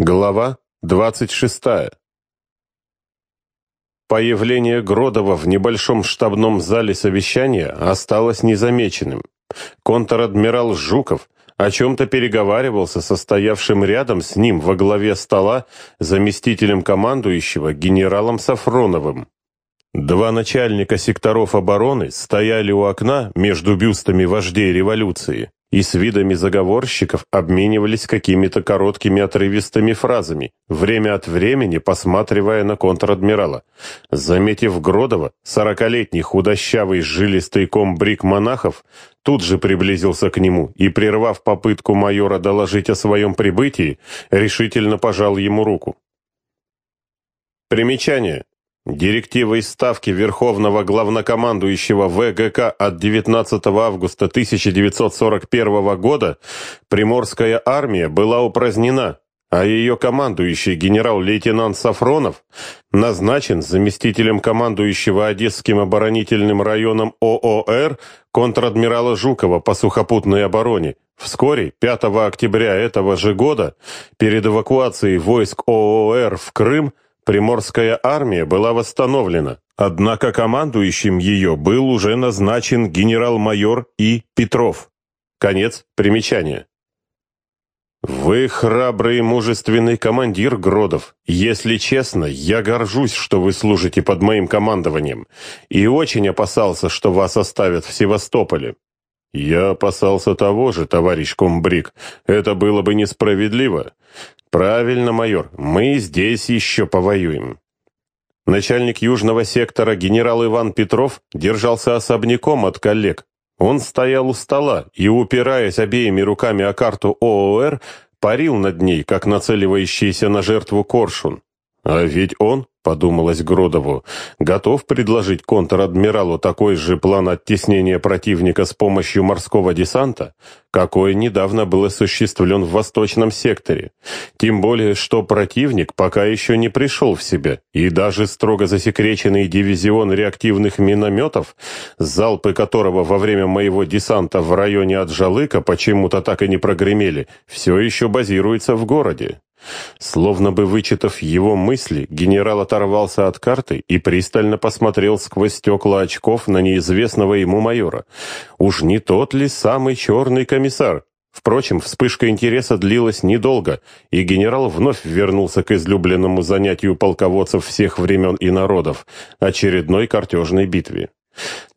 Глава 26. Появление Гродова в небольшом штабном зале совещания осталось незамеченным. Контр-адмирал Жуков о чем-то переговаривался со стоявшим рядом с ним во главе стола заместителем командующего генералом Сафроновым. Два начальника секторов обороны стояли у окна между бюстами вождей революции и с видами заговорщиков обменивались какими-то короткими отрывистыми фразами, время от времени посматривая на контр-адмирала. Заметив Гродова, сорокалетний худощавый жилистый комбриг монахов тут же приблизился к нему и, прервав попытку майора доложить о своем прибытии, решительно пожал ему руку. Примечание. Директивой Ставки Верховного Главнокомандующего ВГК от 19 августа 1941 года Приморская армия была упразднена, а ее командующий генерал-лейтенант Сафронов назначен заместителем командующего Одесским оборонительным районом ООР контр-адмирала Жукова по сухопутной обороне. Вскоре, 5 октября этого же года, перед эвакуацией войск ООР в Крым, Приморская армия была восстановлена, однако командующим ее был уже назначен генерал-майор И. Петров. Конец примечания. «Вы храбрый и мужественный командир, Гродов. Если честно, я горжусь, что вы служите под моим командованием, и очень опасался, что вас оставят в Севастополе. Я опасался того же, товарищ комбриг. Это было бы несправедливо. Правильно, майор, мы здесь еще повоюем. Начальник южного сектора генерал Иван Петров держался особняком от коллег. Он стоял у стола и, упираясь обеими руками о карту ООР, парил над ней, как нацеливающийся на жертву коршун. А ведь он, подумалось Гродову, готов предложить контр-адмиралу такой же план оттеснения противника с помощью морского десанта, какой недавно был осуществлен в восточном секторе. Тем более, что противник пока еще не пришел в себя, и даже строго засекреченный дивизион реактивных минометов, залпы которого во время моего десанта в районе Аджалыка почему-то так и не прогремели, все еще базируется в городе. Словно бы вычитав его мысли, генерал оторвался от карты и пристально посмотрел сквозь стекла очков на неизвестного ему майора. Уж не тот ли самый черный комиссар? Впрочем, вспышка интереса длилась недолго, и генерал вновь вернулся к излюбленному занятию полководцев всех времен и народов – очередной картежной битве.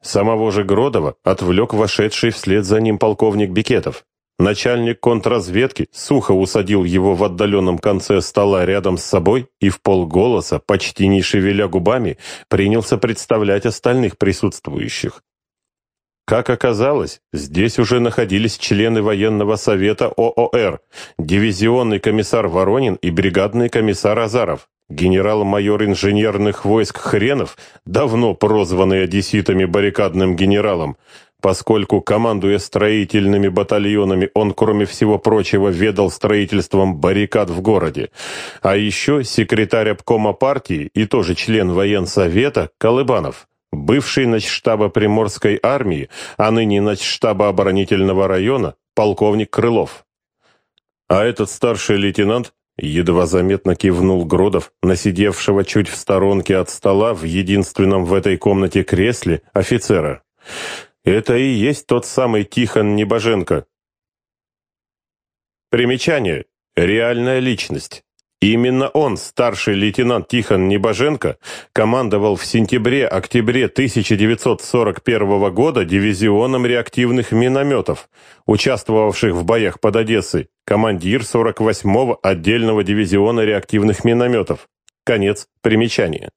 Самого же Гродова отвлек вошедший вслед за ним полковник Бикетов. Начальник контрразведки сухо усадил его в отдаленном конце стола рядом с собой и в полголоса, почти не шевеля губами, принялся представлять остальных присутствующих. Как оказалось, здесь уже находились члены военного совета ООР, дивизионный комиссар Воронин и бригадный комиссар Азаров, генерал-майор инженерных войск Хренов, давно прозванный одесситами баррикадным генералом, поскольку, командуя строительными батальонами, он, кроме всего прочего, ведал строительством баррикад в городе. А еще секретарь обкома партии и тоже член военсовета Колыбанов, бывший начштаба Приморской армии, а ныне начштаба оборонительного района, полковник Крылов. А этот старший лейтенант Едва заметно кивнул Гродов на сидевшего чуть в сторонке от стола в единственном в этой комнате кресле офицера. Это и есть тот самый Тихон Небоженко. Примечание. Реальная личность. Именно он, старший лейтенант Тихон Небоженко, командовал в сентябре-октябре 1941 года дивизионом реактивных минометов, участвовавших в боях под Одессой, командир 48-го отдельного дивизиона реактивных минометов. Конец примечания.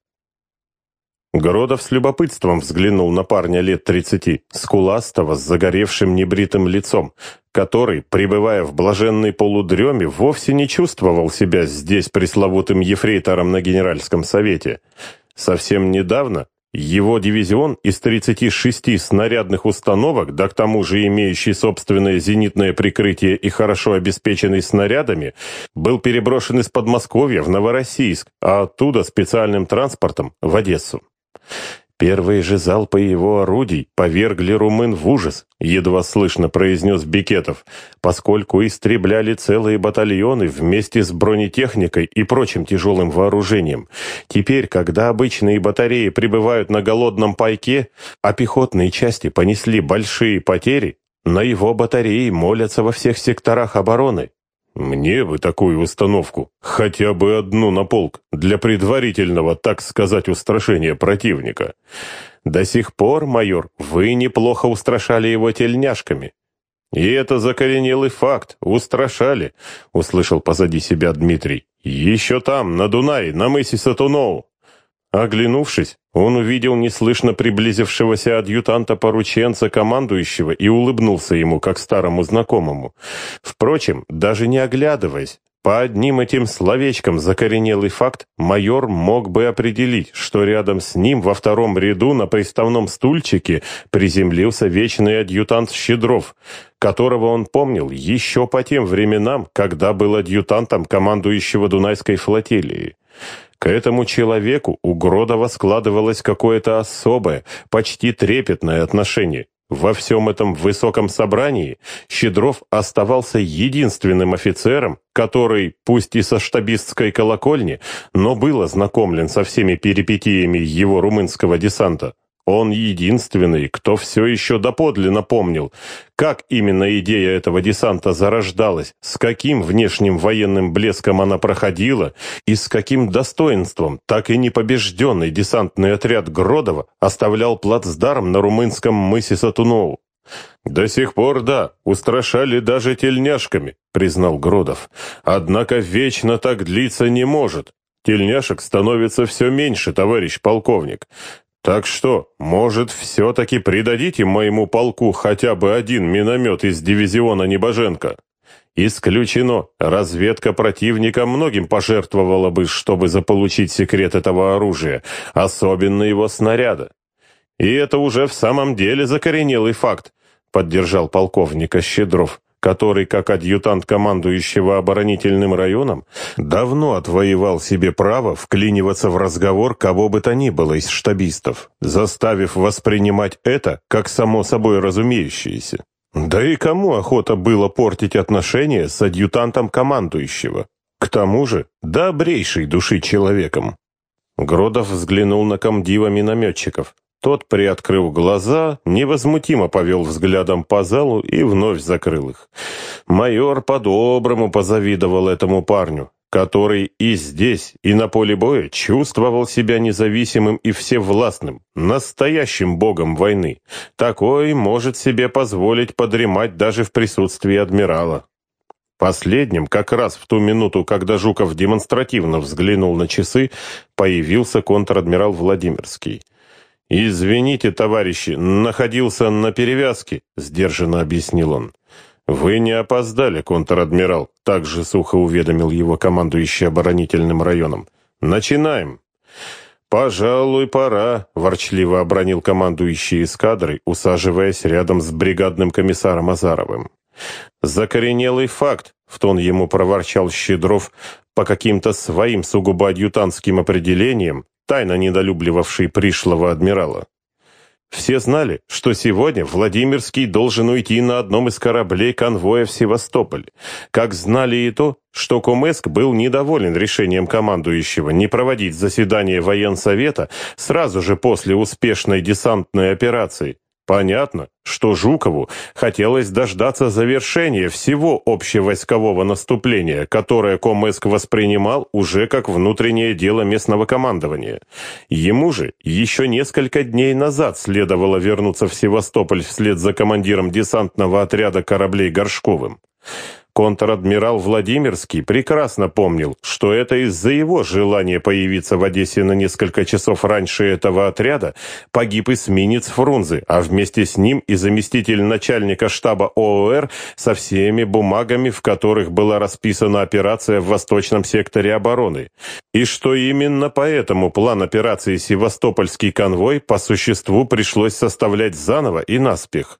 Городов с любопытством взглянул на парня лет тридцати, скуластого, с загоревшим небритым лицом, который, пребывая в блаженной полудреме, вовсе не чувствовал себя здесь пресловутым ефрейтором на Генеральском совете. Совсем недавно его дивизион из 36 снарядных установок, да к тому же имеющий собственное зенитное прикрытие и хорошо обеспеченный снарядами, был переброшен из Подмосковья в Новороссийск, а оттуда специальным транспортом в Одессу. Первые же залпы его орудий повергли румын в ужас, едва слышно произнес Бикетов, поскольку истребляли целые батальоны вместе с бронетехникой и прочим тяжелым вооружением. Теперь, когда обычные батареи пребывают на голодном пайке, а пехотные части понесли большие потери, на его батареи молятся во всех секторах обороны. Мне бы такую установку, хотя бы одну на полк, для предварительного, так сказать, устрашения противника. До сих пор, майор, вы неплохо устрашали его тельняшками. И это закоренелый факт, устрашали, услышал позади себя Дмитрий. Еще там, на Дунае, на мысе Сатуноу. Оглянувшись, он увидел неслышно приблизившегося адъютанта-порученца командующего и улыбнулся ему, как старому знакомому. Впрочем, даже не оглядываясь, по одним этим словечкам закоренелый факт майор мог бы определить, что рядом с ним во втором ряду на приставном стульчике приземлился вечный адъютант Щедров, которого он помнил еще по тем временам, когда был адъютантом командующего Дунайской флотилией. К этому человеку у Гродова складывалось какое-то особое, почти трепетное отношение. Во всем этом высоком собрании Щедров оставался единственным офицером, который, пусть и со штабистской колокольни, но был ознакомлен со всеми перипетиями его румынского десанта. Он единственный, кто все еще доподлинно помнил, как именно идея этого десанта зарождалась, с каким внешним военным блеском она проходила и с каким достоинством так и непобежденный десантный отряд Гродова оставлял плацдарм на румынском мысе Сатуноу. «До сих пор, да, устрашали даже тельняшками», — признал Гродов. «Однако вечно так длиться не может. Тельняшек становится все меньше, товарищ полковник. Так что, может, все-таки придадите моему полку хотя бы один миномет из дивизиона Небоженко? Исключено. Разведка противника многим пожертвовала бы, чтобы заполучить секрет этого оружия, особенно его снаряда. И это уже в самом деле закоренелый факт, поддержал полковника Щедров который, как адъютант командующего оборонительным районом, давно отвоевал себе право вклиниваться в разговор кого бы то ни было из штабистов, заставив воспринимать это как само собой разумеющееся. Да и кому охота было портить отношения с адъютантом командующего? К тому же добрейшей души человеком. Гродов взглянул на комдива минометчиков. Тот, приоткрыв глаза, невозмутимо повел взглядом по залу и вновь закрыл их. Майор по-доброму позавидовал этому парню, который и здесь, и на поле боя чувствовал себя независимым и всевластным, настоящим богом войны. Такой может себе позволить подремать даже в присутствии адмирала. Последним, как раз в ту минуту, когда Жуков демонстративно взглянул на часы, появился контр-адмирал Владимирский. «Извините, товарищи, находился на перевязке», — сдержанно объяснил он. «Вы не опоздали, контр-адмирал», — также сухо уведомил его командующий оборонительным районом. «Начинаем». «Пожалуй, пора», — ворчливо обронил командующий эскадрой, усаживаясь рядом с бригадным комиссаром Азаровым. «Закоренелый факт», — в тон ему проворчал Щедров, по каким-то своим сугубо адъютантским определениям, тайно недолюбливавший пришлого адмирала. Все знали, что сегодня Владимирский должен уйти на одном из кораблей конвоя в Севастополь. Как знали и то, что Комеск был недоволен решением командующего не проводить заседание военсовета сразу же после успешной десантной операции, Понятно, что Жукову хотелось дождаться завершения всего общевойскового наступления, которое Комэск воспринимал уже как внутреннее дело местного командования. Ему же еще несколько дней назад следовало вернуться в Севастополь вслед за командиром десантного отряда кораблей Горшковым. Контр-адмирал Владимирский прекрасно помнил, что это из-за его желания появиться в Одессе на несколько часов раньше этого отряда погиб эсминец Фрунзе, а вместе с ним и заместитель начальника штаба ООР со всеми бумагами, в которых была расписана операция в восточном секторе обороны. И что именно поэтому план операции «Севастопольский конвой» по существу пришлось составлять заново и наспех.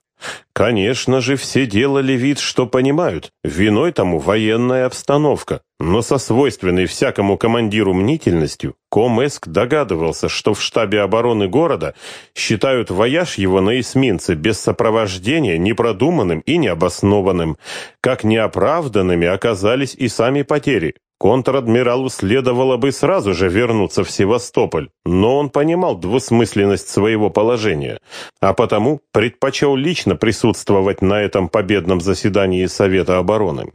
Конечно же, все делали вид, что понимают. Виной тому военная обстановка. Но со свойственной всякому командиру мнительностью Комэск догадывался, что в штабе обороны города считают вояж его на эсминце без сопровождения непродуманным и необоснованным. Как неоправданными оказались и сами потери. Контр-адмиралу следовало бы сразу же вернуться в Севастополь, но он понимал двусмысленность своего положения, а потому предпочел лично присутствовать на этом победном заседании Совета обороны.